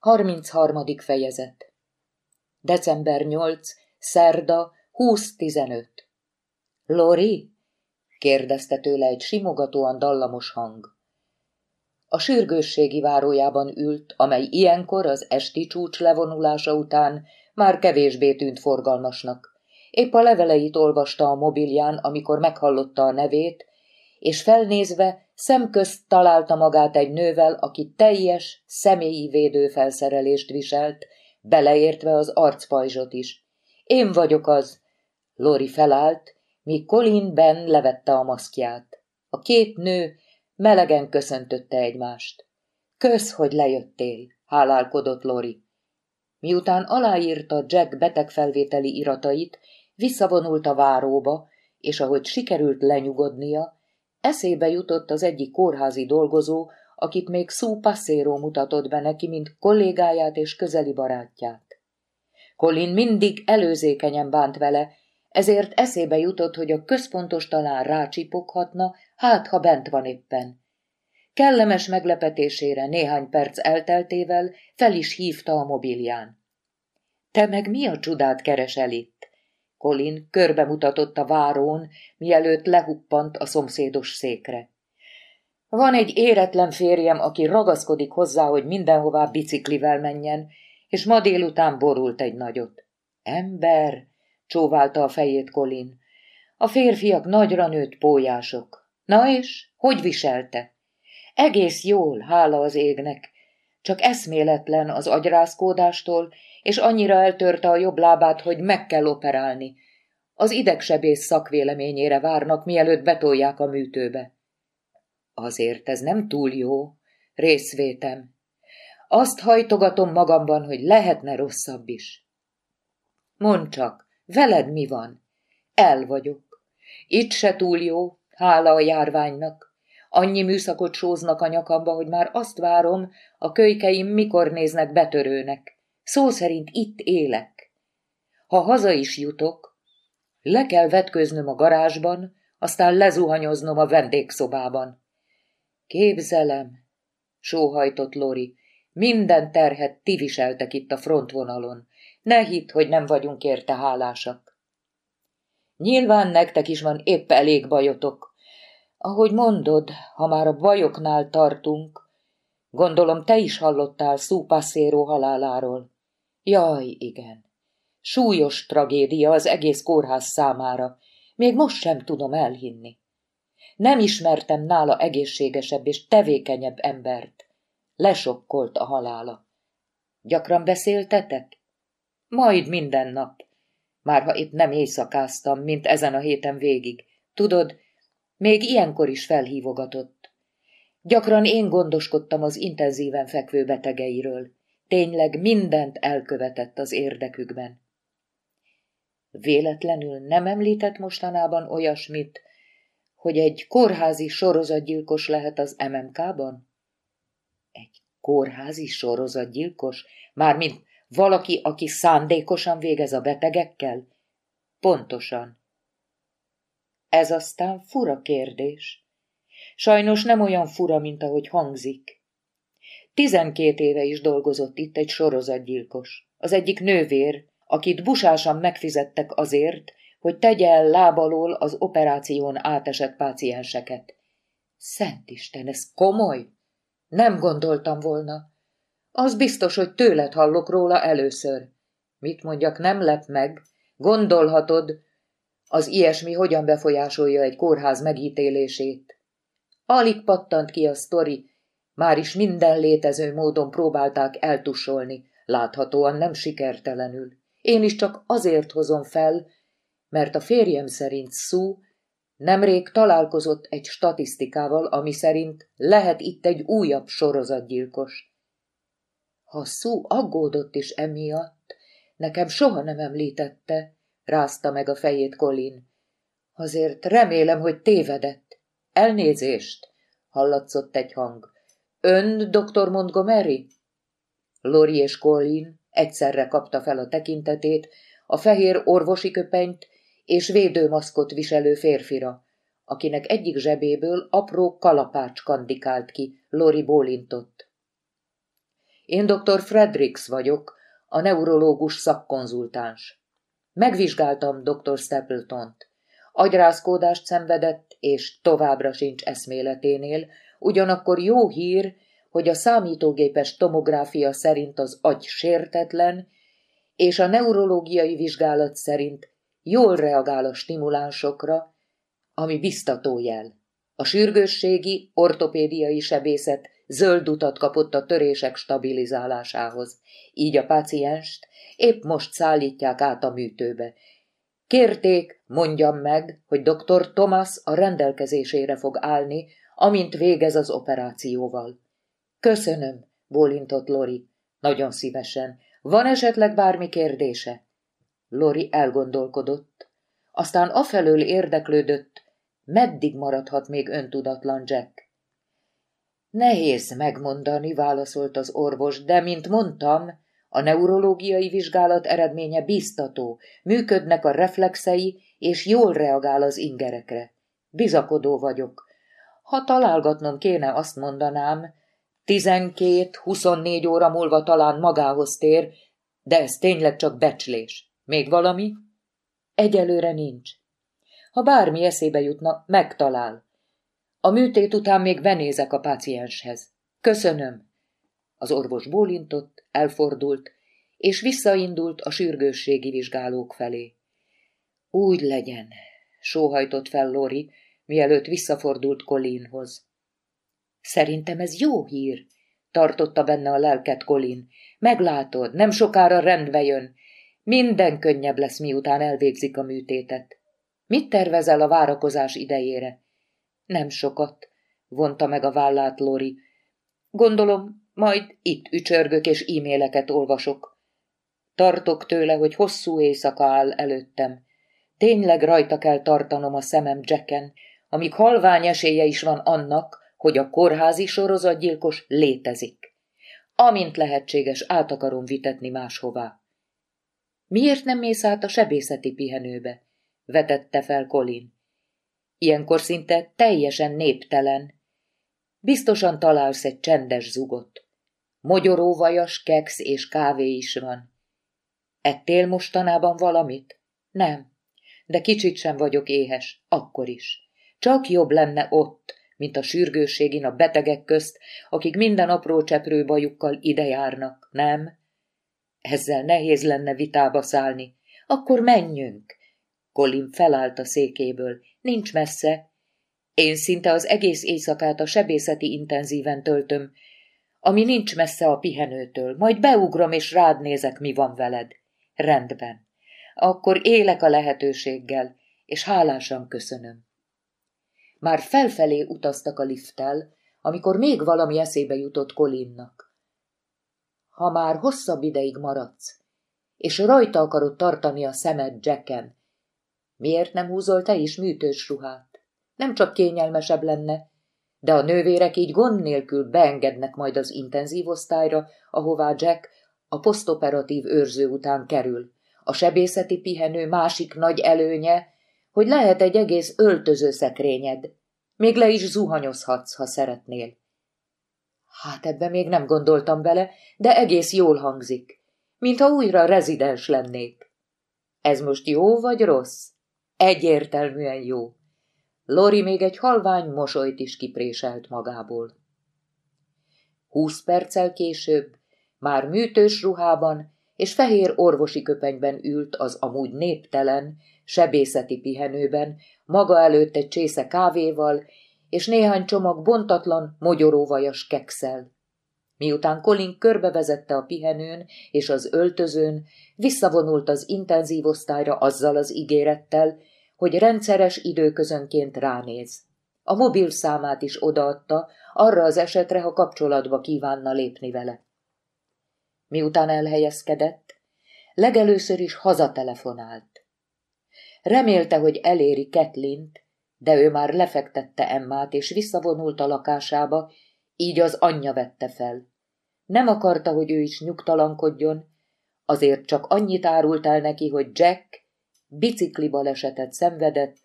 33. fejezet December 8. Szerda 20.15 Lori? kérdezte tőle egy simogatóan dallamos hang. A sürgősségi várójában ült, amely ilyenkor az esti csúcs levonulása után már kevésbé tűnt forgalmasnak. Épp a leveleit olvasta a mobilján, amikor meghallotta a nevét, és felnézve szemközt találta magát egy nővel, aki teljes, személyi védőfelszerelést viselt, beleértve az arcpajzsot is. Én vagyok az. Lori felállt, míg Colin Ben levette a maszkját. A két nő melegen köszöntötte egymást. Kösz, hogy lejöttél, hálálkodott Lori. Miután aláírta Jack betegfelvételi iratait, visszavonult a váróba, és ahogy sikerült lenyugodnia, Eszébe jutott az egyik kórházi dolgozó, akit még Szú Passero mutatott be neki, mint kollégáját és közeli barátját. Colin mindig előzékenyen bánt vele, ezért eszébe jutott, hogy a központos talán rácsipoghatna, hát ha bent van éppen. Kellemes meglepetésére néhány perc elteltével fel is hívta a mobilján. Te meg mi a csodát keresel itt? Colin körbemutatott a várón, mielőtt lehuppant a szomszédos székre. Van egy éretlen férjem, aki ragaszkodik hozzá, hogy mindenhová biciklivel menjen, és ma délután borult egy nagyot. Ember, csóválta a fejét Colin. A férfiak nagyra nőtt pólyások. Na és, hogy viselte? Egész jól, hála az égnek. Csak eszméletlen az agyrázkódástól, és annyira eltörte a jobb lábát, hogy meg kell operálni. Az idegsebész szakvéleményére várnak, mielőtt betolják a műtőbe. Azért ez nem túl jó, részvétem. Azt hajtogatom magamban, hogy lehetne rosszabb is. Mondd csak, veled mi van? El vagyok. Itt se túl jó, hála a járványnak. Annyi műszakot sóznak a nyakamba, hogy már azt várom, a kölykeim mikor néznek betörőnek. Szó szerint itt élek. Ha haza is jutok, le kell vetköznöm a garázsban, aztán lezuhanyoznom a vendégszobában. Képzelem, sóhajtott Lori, minden terhet ti viseltek itt a frontvonalon. Ne hidd, hogy nem vagyunk érte hálásak. Nyilván nektek is van épp elég bajotok. Ahogy mondod, ha már a bajoknál tartunk, gondolom te is hallottál Szúpasszéró haláláról. Jaj, igen. Súlyos tragédia az egész kórház számára. Még most sem tudom elhinni. Nem ismertem nála egészségesebb és tevékenyebb embert. Lesokkolt a halála. Gyakran beszéltetek? Majd minden nap. Már ha itt nem éjszakáztam, mint ezen a héten végig. Tudod, még ilyenkor is felhívogatott. Gyakran én gondoskodtam az intenzíven fekvő betegeiről. Tényleg mindent elkövetett az érdekükben. Véletlenül nem említett mostanában olyasmit, hogy egy kórházi sorozatgyilkos lehet az MMK-ban? Egy kórházi sorozatgyilkos? Mármint valaki, aki szándékosan végez a betegekkel? Pontosan. Ez aztán fura kérdés. Sajnos nem olyan fura, mint ahogy hangzik. Tizenkét éve is dolgozott itt egy sorozatgyilkos. Az egyik nővér, akit busásan megfizettek azért, hogy tegye el lábalól az operáción átesett pácienseket. Szent Isten, ez komoly? Nem gondoltam volna. Az biztos, hogy tőled hallok róla először. Mit mondjak, nem lep meg? Gondolhatod, az ilyesmi hogyan befolyásolja egy kórház megítélését. Alig pattant ki a sztori, már is minden létező módon próbálták eltusolni, láthatóan nem sikertelenül. Én is csak azért hozom fel, mert a férjem szerint Szú nemrég találkozott egy statisztikával, ami szerint lehet itt egy újabb sorozatgyilkos. Ha Szú aggódott is emiatt, nekem soha nem említette, rázta meg a fejét Colin. Azért remélem, hogy tévedett. Elnézést, hallatszott egy hang. Ön dr. Montgomery? Lori és Colin Egyszerre kapta fel a tekintetét a fehér orvosi köpenyt és védőmaszkot viselő férfira, akinek egyik zsebéből apró kalapács kandikált ki, Lori bólintott. Én dr. Fredericks vagyok, a neurológus szakkonzultáns. Megvizsgáltam dr. Stapleton-t. Agyrázkódást szenvedett, és továbbra sincs eszméleténél, ugyanakkor jó hír, hogy a számítógépes tomográfia szerint az agy sértetlen, és a neurológiai vizsgálat szerint jól reagál a stimulánsokra, ami biztató jel. A sürgősségi, ortopédiai sebészet zöld utat kapott a törések stabilizálásához, így a pácienst épp most szállítják át a műtőbe. Kérték, mondjam meg, hogy dr. Thomas a rendelkezésére fog állni, amint végez az operációval. Köszönöm, bólintott Lori. Nagyon szívesen. Van esetleg bármi kérdése? Lori elgondolkodott. Aztán afelől érdeklődött, meddig maradhat még öntudatlan Jack. Nehéz megmondani, válaszolt az orvos, de, mint mondtam, a neurológiai vizsgálat eredménye biztató, működnek a reflexei, és jól reagál az ingerekre. Bizakodó vagyok. Ha találgatnom kéne, azt mondanám, tizenkét-huszonnégy óra múlva talán magához tér, de ez tényleg csak becslés. Még valami? Egyelőre nincs. Ha bármi eszébe jutna, megtalál. A műtét után még benézek a pácienshez. Köszönöm. Az orvos bólintott, elfordult, és visszaindult a sürgősségi vizsgálók felé. Úgy legyen, sóhajtott fel Lori, mielőtt visszafordult Colinhoz. Szerintem ez jó hír, tartotta benne a lelket Colin. Meglátod, nem sokára rendbe jön. Minden könnyebb lesz, miután elvégzik a műtétet. Mit tervezel a várakozás idejére? Nem sokat, vonta meg a vállát Lori. Gondolom, majd itt ücsörgök és e-maileket olvasok. Tartok tőle, hogy hosszú éjszaka áll előttem. Tényleg rajta kell tartanom a szemem Jacken, amíg halvány esélye is van annak, hogy a kórházi sorozatgyilkos létezik. Amint lehetséges, át akarom vitetni máshová. Miért nem mész át a sebészeti pihenőbe? vetette fel Colin. Ilyenkor szinte teljesen néptelen. Biztosan találsz egy csendes zugot. Mogyoróvajas, keksz és kávé is van. Ettél mostanában valamit? Nem, de kicsit sem vagyok éhes, akkor is. Csak jobb lenne ott, mint a sürgősségin a betegek közt, akik minden apró cseprő bajukkal ide járnak, nem? Ezzel nehéz lenne vitába szállni. Akkor menjünk. Colin felállt a székéből. Nincs messze. Én szinte az egész éjszakát a sebészeti intenzíven töltöm, ami nincs messze a pihenőtől. Majd beugrom és rád nézek, mi van veled. Rendben. Akkor élek a lehetőséggel, és hálásan köszönöm. Már felfelé utaztak a lifttel, amikor még valami eszébe jutott Kolinnak. Ha már hosszabb ideig maradsz, és rajta akarod tartani a szemed Jacken, miért nem húzol te is műtős ruhát? Nem csak kényelmesebb lenne, de a nővérek így gond nélkül beengednek majd az intenzív osztályra, ahová Jack a posztoperatív őrző után kerül. A sebészeti pihenő másik nagy előnye, hogy lehet egy egész öltözőszekrényed. Még le is zuhanyozhatsz, ha szeretnél. Hát ebbe még nem gondoltam bele, de egész jól hangzik, mintha újra rezidens lennék. Ez most jó vagy rossz? Egyértelműen jó. Lori még egy halvány mosolyt is kipréselt magából. Húsz perccel később, már műtős ruhában és fehér orvosi köpenyben ült az amúgy néptelen, sebészeti pihenőben, maga előtt egy csésze kávéval, és néhány csomag bontatlan, mogyoróvajas kekszel. Miután Colin körbevezette a pihenőn és az öltözőn, visszavonult az intenzív osztályra azzal az ígérettel, hogy rendszeres időközönként ránéz. A mobil számát is odaadta, arra az esetre, ha kapcsolatba kívánna lépni vele. Miután elhelyezkedett, legelőször is hazatelefonált. Remélte, hogy eléri Ketlint, de ő már lefektette Emmát, és visszavonult a lakásába, így az anyja vette fel. Nem akarta, hogy ő is nyugtalankodjon, azért csak annyit árult el neki, hogy Jack bicikli balesetet szenvedett,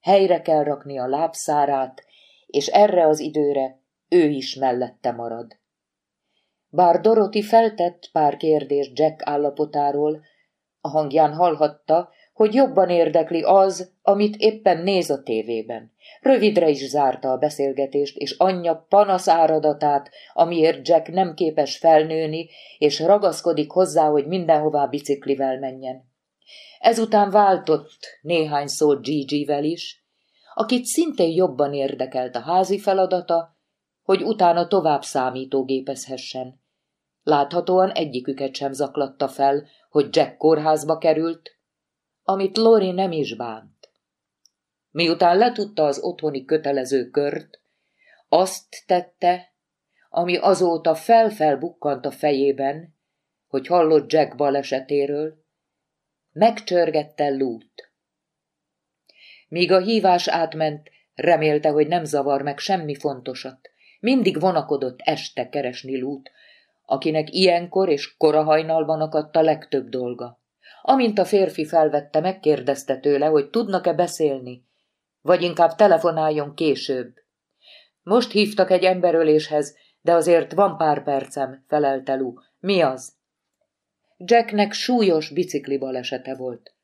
helyre kell rakni a lábszárát, és erre az időre ő is mellette marad. Bár Dorothy feltett pár kérdést Jack állapotáról, a hangján hallhatta, hogy jobban érdekli az, amit éppen néz a tévében. Rövidre is zárta a beszélgetést, és anyja panasz áradatát, amiért Jack nem képes felnőni, és ragaszkodik hozzá, hogy mindenhová biciklivel menjen. Ezután váltott néhány szót Gigi-vel is, akit szintén jobban érdekelt a házi feladata, hogy utána tovább számítógépezhessen. Láthatóan egyiküket sem zaklatta fel, hogy Jack kórházba került, amit Lori nem is bánt. Miután letudta az otthoni kötelező kört, azt tette, ami azóta fel-fel bukkant a fejében, hogy hallott Jack balesetéről, megcsörgette lút. Míg a hívás átment, remélte, hogy nem zavar meg semmi fontosat. Mindig vonakodott este keresni lút, akinek ilyenkor és korahajnalban akadt a legtöbb dolga. Amint a férfi felvette, megkérdezte tőle, hogy tudnak-e beszélni, vagy inkább telefonáljon később. Most hívtak egy emberöléshez, de azért van pár percem, felelte Lou. Mi az? Jacknek súlyos bicikli balesete volt.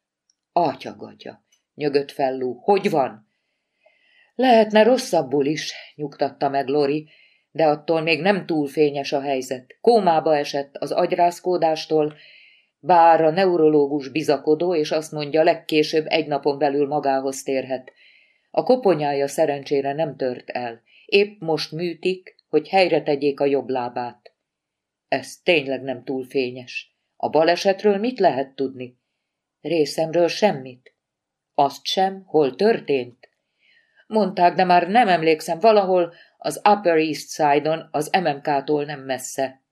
Atyagatya, nyögött fel Lou. Hogy van? Lehetne rosszabbul is, nyugtatta meg Lori, de attól még nem túl fényes a helyzet. Kómába esett az agyrázkódástól, bár a neurológus bizakodó, és azt mondja, legkésőbb egy napon belül magához térhet. A koponyája szerencsére nem tört el. Épp most műtik, hogy helyre tegyék a jobb lábát. Ez tényleg nem túl fényes. A balesetről mit lehet tudni? Részemről semmit. Azt sem, hol történt? Mondták, de már nem emlékszem, valahol az Upper East Side-on, az MMK-tól nem messze.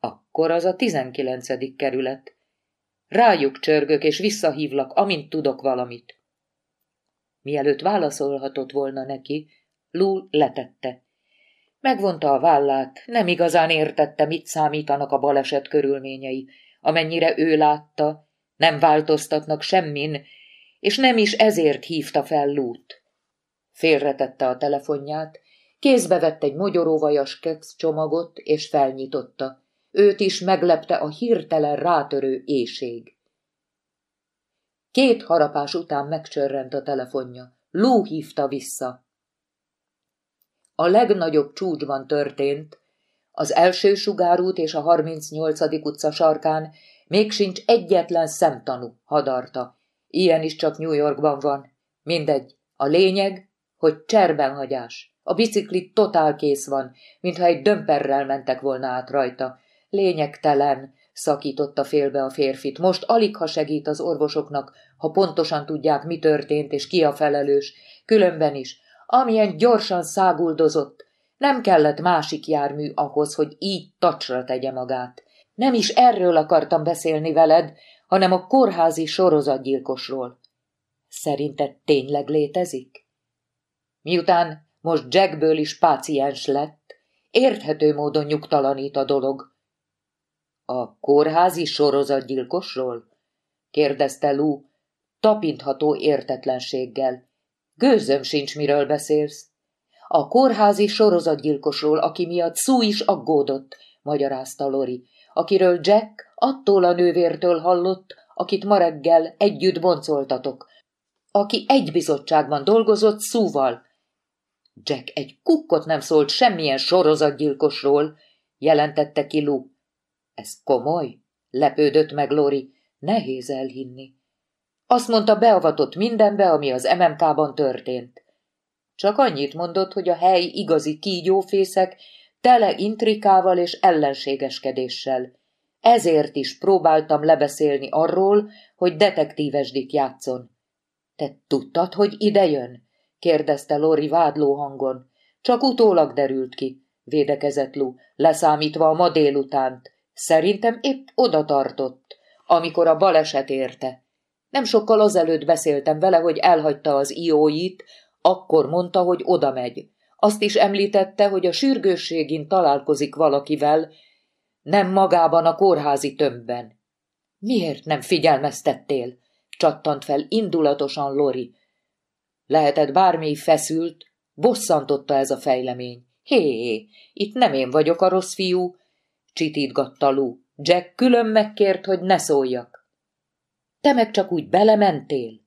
Akkor az a tizenkilencedik kerület. Rájuk csörgök, és visszahívlak, amint tudok valamit. Mielőtt válaszolhatott volna neki, Lul letette. Megvonta a vállát, nem igazán értette, mit számítanak a baleset körülményei. Amennyire ő látta, nem változtatnak semmin, és nem is ezért hívta fel Lút. Félretette a telefonját, kézbe vett egy mogyoróvajas keksz csomagot, és felnyitotta. Őt is meglepte a hirtelen rátörő éjség. Két harapás után megcsörrent a telefonja. Lú hívta vissza. A legnagyobb csúcsban történt, az első sugárút és a 38. utca sarkán még sincs egyetlen szemtanú, hadarta. Ilyen is csak New Yorkban van. Mindegy. A lényeg, hogy cserbenhagyás. A bicikli totál kész van, mintha egy dömperrel mentek volna át rajta. Lényegtelen, szakította félbe a férfit. Most alig ha segít az orvosoknak, ha pontosan tudják, mi történt és ki a felelős. Különben is, amilyen gyorsan száguldozott, nem kellett másik jármű ahhoz, hogy így tacsra tegye magát. Nem is erről akartam beszélni veled, hanem a kórházi sorozatgyilkosról. Szerinted tényleg létezik? Miután most Jackből is páciens lett, érthető módon nyugtalanít a dolog. A kórházi sorozatgyilkosról? kérdezte Lou, tapintható értetlenséggel. Gőzöm sincs, miről beszélsz. A kórházi sorozatgyilkosról, aki miatt Sue is aggódott, magyarázta Lori, akiről Jack attól a nővértől hallott, akit ma reggel együtt boncoltatok, aki egy bizottságban dolgozott Szúval. Jack egy kukkot nem szólt semmilyen sorozatgyilkosról, jelentette ki Lou. Ez komoly? Lepődött meg Lori. Nehéz elhinni. Azt mondta, beavatott mindenbe, ami az MMK-ban történt. Csak annyit mondott, hogy a hely igazi kígyófészek, tele intrikával és ellenségeskedéssel. Ezért is próbáltam lebeszélni arról, hogy detektívesdik játszon. Te tudtad, hogy ide jön? kérdezte Lori vádló hangon. Csak utólag derült ki, védekezett Lu, leszámítva a ma délutánt. Szerintem épp oda tartott, amikor a baleset érte. Nem sokkal azelőtt beszéltem vele, hogy elhagyta az ióit, akkor mondta, hogy oda megy. Azt is említette, hogy a sürgősségén találkozik valakivel, nem magában a kórházi tömbben. Miért nem figyelmeztettél? csattant fel indulatosan Lori. Lehetett bármi feszült, bosszantotta ez a fejlemény. Hé, itt nem én vagyok a rossz fiú, csitítgatta Lou. Jack külön megkért, hogy ne szóljak. Te meg csak úgy belementél?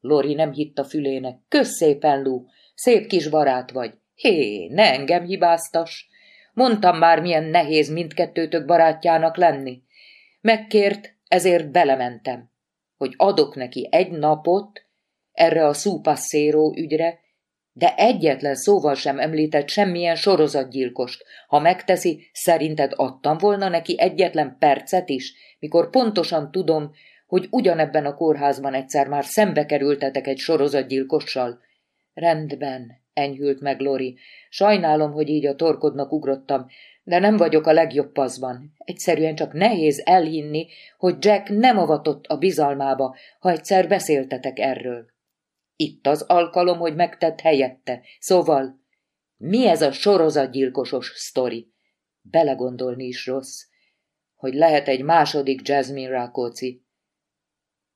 Lori nem hitt a fülének. Köszépen, Lou, szép kis barát vagy. Hé, ne engem hibáztas. Mondtam már, milyen nehéz mindkettőtök barátjának lenni. Megkért, ezért belementem, hogy adok neki egy napot erre a szúpasszéró ügyre, de egyetlen szóval sem említett semmilyen sorozatgyilkost. Ha megteszi, szerinted adtam volna neki egyetlen percet is, mikor pontosan tudom, hogy ugyanebben a kórházban egyszer már szembe kerültetek egy sorozatgyilkossal. Rendben, enyhült meg Lori. Sajnálom, hogy így a torkodnak ugrottam, de nem vagyok a legjobb paszban. Egyszerűen csak nehéz elhinni, hogy Jack nem avatott a bizalmába, ha egyszer beszéltetek erről. Itt az alkalom, hogy megtett helyette. Szóval, mi ez a sorozatgyilkosos sztori? Belegondolni is rossz, hogy lehet egy második Jasmine Rákóczi.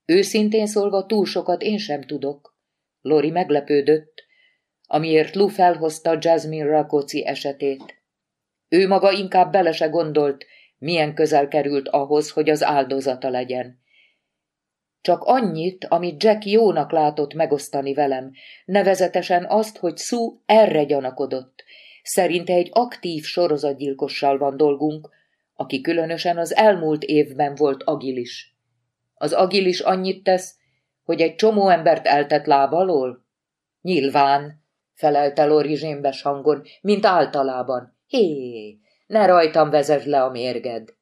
Őszintén szólva túl sokat én sem tudok. Lori meglepődött, amiért Lu felhozta Jasmine Rakóci esetét. Ő maga inkább bele se gondolt, milyen közel került ahhoz, hogy az áldozata legyen. Csak annyit, amit Jack jónak látott megosztani velem, nevezetesen azt, hogy Sue erre gyanakodott. Szerinte egy aktív sorozatgyilkossal van dolgunk, aki különösen az elmúlt évben volt agilis. Az agilis annyit tesz, hogy egy csomó embert eltett lábalól? Nyilván, felelte Lori zsémbes hangon, mint általában. Hé, ne rajtam vezesd le a mérged.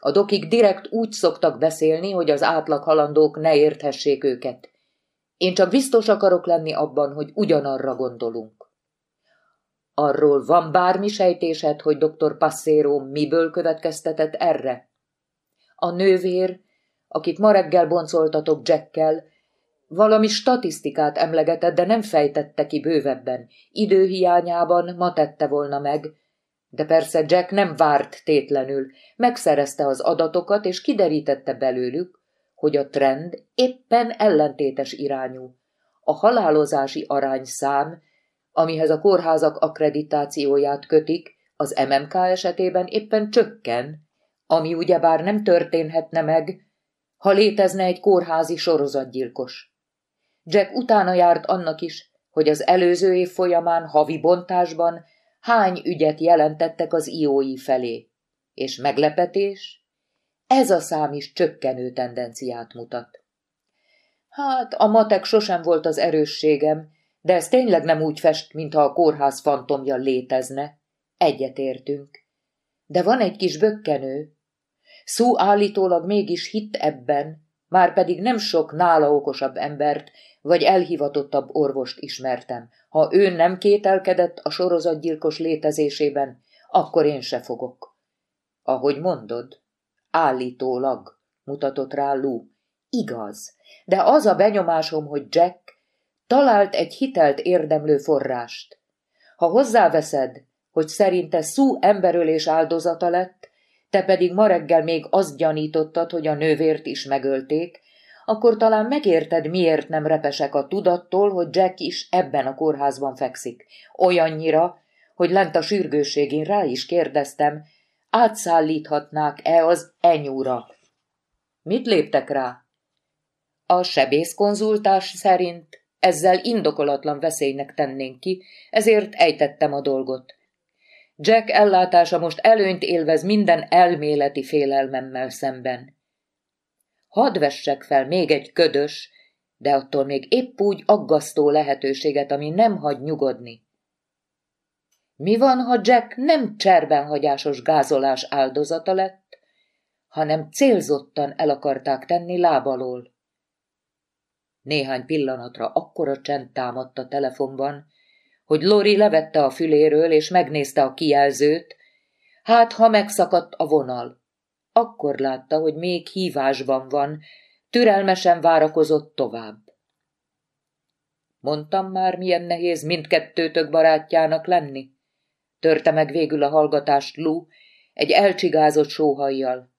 A dokik direkt úgy szoktak beszélni, hogy az átlag halandók ne érthessék őket. Én csak biztos akarok lenni abban, hogy ugyanarra gondolunk. Arról van bármi sejtésed, hogy dr. Passero miből következtetett erre? A nővér, akit ma reggel boncoltatok Jackkel, valami statisztikát emlegetett, de nem fejtette ki bővebben. Időhiányában ma tette volna meg, de persze Jack nem várt tétlenül, megszerezte az adatokat, és kiderítette belőlük, hogy a trend éppen ellentétes irányú. A halálozási arányszám, amihez a kórházak akkreditációját kötik, az MMK esetében éppen csökken, ami ugyebár nem történhetne meg, ha létezne egy kórházi sorozatgyilkos. Jack utána járt annak is, hogy az előző év folyamán havi bontásban hány ügyet jelentettek az iói felé. És meglepetés? Ez a szám is csökkenő tendenciát mutat. Hát, a matek sosem volt az erősségem, de ez tényleg nem úgy fest, mintha a kórház fantomja létezne. Egyetértünk. De van egy kis bökkenő. Szó állítólag mégis hitt ebben, már pedig nem sok nála okosabb embert, vagy elhivatottabb orvost ismertem. Ha ő nem kételkedett a sorozatgyilkos létezésében, akkor én se fogok. Ahogy mondod, állítólag, mutatott rá Lou. Igaz, de az a benyomásom, hogy Jack talált egy hitelt érdemlő forrást. Ha hozzáveszed, hogy szerinte szú emberölés áldozata lett, te pedig ma reggel még azt gyanítottad, hogy a nővért is megölték, akkor talán megérted, miért nem repesek a tudattól, hogy Jack is ebben a kórházban fekszik. Olyannyira, hogy lent a sürgőségén rá is kérdeztem, átszállíthatnák-e az enyúra. Mit léptek rá? A sebészkonzultás szerint ezzel indokolatlan veszélynek tennénk ki, ezért ejtettem a dolgot. Jack ellátása most előnyt élvez minden elméleti félelmemmel szemben. Hadd vessek fel még egy ködös, de attól még épp úgy aggasztó lehetőséget, ami nem hagy nyugodni. Mi van, ha Jack nem cserbenhagyásos gázolás áldozata lett, hanem célzottan el akarták tenni lábalól? Néhány pillanatra akkora csend támadt a telefonban, hogy Lori levette a füléről és megnézte a kijelzőt, hát ha megszakadt a vonal. Akkor látta, hogy még hívásban van, türelmesen várakozott tovább. Mondtam már, milyen nehéz mindkettőtök barátjának lenni? Törte meg végül a hallgatást Lou, egy elcsigázott sóhajjal.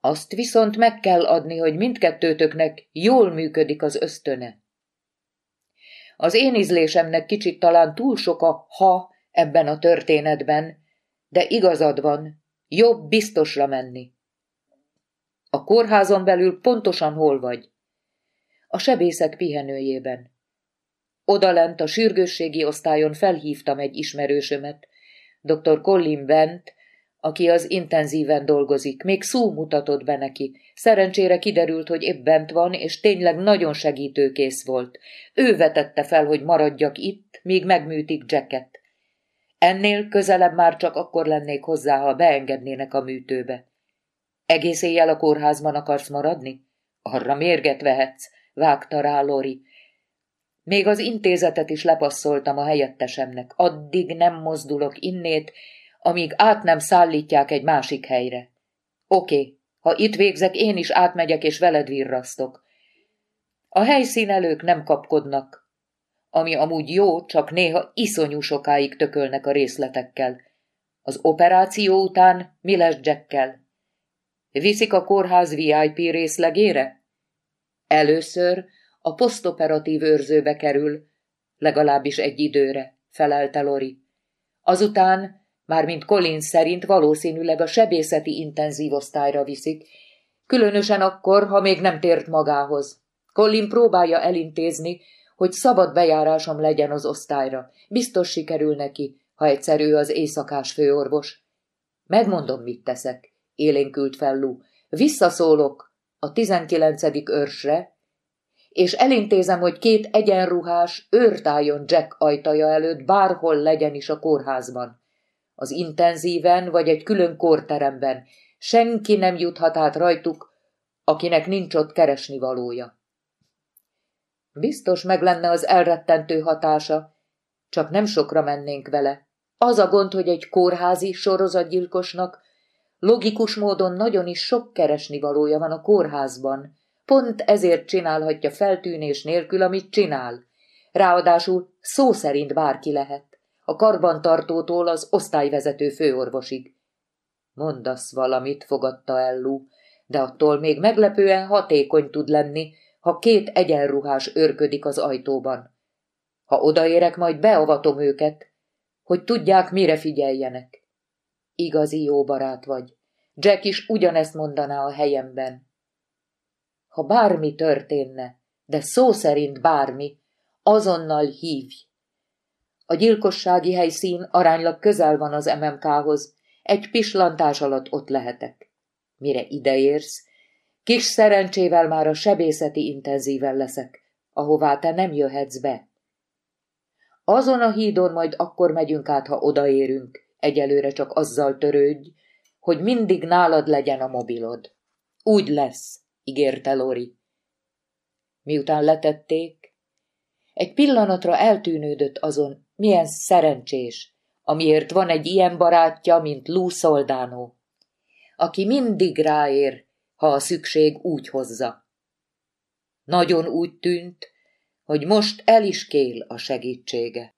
Azt viszont meg kell adni, hogy mindkettőtöknek jól működik az ösztöne. Az én ízlésemnek kicsit talán túl sok a ha ebben a történetben, De igazad van, jobb biztosra menni. A kórházon belül pontosan hol vagy? A sebészek pihenőjében. Odalent a sürgősségi osztályon felhívtam egy ismerősömet, dr. Colin Bent, aki az intenzíven dolgozik, még szó mutatott be neki. Szerencsére kiderült, hogy épp bent van, és tényleg nagyon segítőkész volt. Ő vetette fel, hogy maradjak itt, míg megműtik Jacket. Ennél közelebb már csak akkor lennék hozzá, ha beengednének a műtőbe. Egész éjjel a kórházban akarsz maradni? Arra mérget vehetsz, vágta rá Lori. Még az intézetet is lepasszoltam a helyettesemnek. Addig nem mozdulok innét, amíg át nem szállítják egy másik helyre. Oké, ha itt végzek, én is átmegyek és veled virrasztok. A helyszínelők nem kapkodnak, ami amúgy jó, csak néha iszonyú sokáig tökölnek a részletekkel. Az operáció után mi lesz Jackkel? Viszik a kórház VIP részlegére? Először a posztoperatív őrzőbe kerül, legalábbis egy időre, felelte Lori. Azután mármint Collins szerint valószínűleg a sebészeti intenzív osztályra viszik, különösen akkor, ha még nem tért magához. Colin próbálja elintézni, hogy szabad bejárásom legyen az osztályra. Biztos sikerül neki, ha egyszer ő az éjszakás főorvos. Megmondom, mit teszek, élénkült fel Lou. Visszaszólok a tizenkilencedik őrsre, és elintézem, hogy két egyenruhás őrt álljon Jack ajtaja előtt, bárhol legyen is a kórházban az intenzíven vagy egy külön kórteremben. Senki nem juthat át rajtuk, akinek nincs ott keresni valója. Biztos meg lenne az elrettentő hatása, csak nem sokra mennénk vele. Az a gond, hogy egy kórházi sorozatgyilkosnak logikus módon nagyon is sok keresni valója van a kórházban. Pont ezért csinálhatja feltűnés nélkül, amit csinál. Ráadásul szó szerint bárki lehet a karbantartótól az osztályvezető főorvosig. Mondasz valamit, fogadta el Lú, de attól még meglepően hatékony tud lenni, ha két egyenruhás őrködik az ajtóban. Ha odaérek, majd beavatom őket, hogy tudják, mire figyeljenek. Igazi jó barát vagy. Jack is ugyanezt mondaná a helyemben. Ha bármi történne, de szó szerint bármi, azonnal hívj. A gyilkossági helyszín aránylag közel van az MMK-hoz, egy pislantás alatt ott lehetek. Mire ideérsz, kis szerencsével már a sebészeti intenzíven leszek, ahová te nem jöhetsz be. Azon a hídon majd akkor megyünk át, ha odaérünk, egyelőre csak azzal törődj, hogy mindig nálad legyen a mobilod. Úgy lesz, ígérte Lori. Miután letették, egy pillanatra eltűnődött azon, milyen szerencsés, amiért van egy ilyen barátja, mint Lou Soldano, aki mindig ráér, ha a szükség úgy hozza. Nagyon úgy tűnt, hogy most el is kél a segítsége.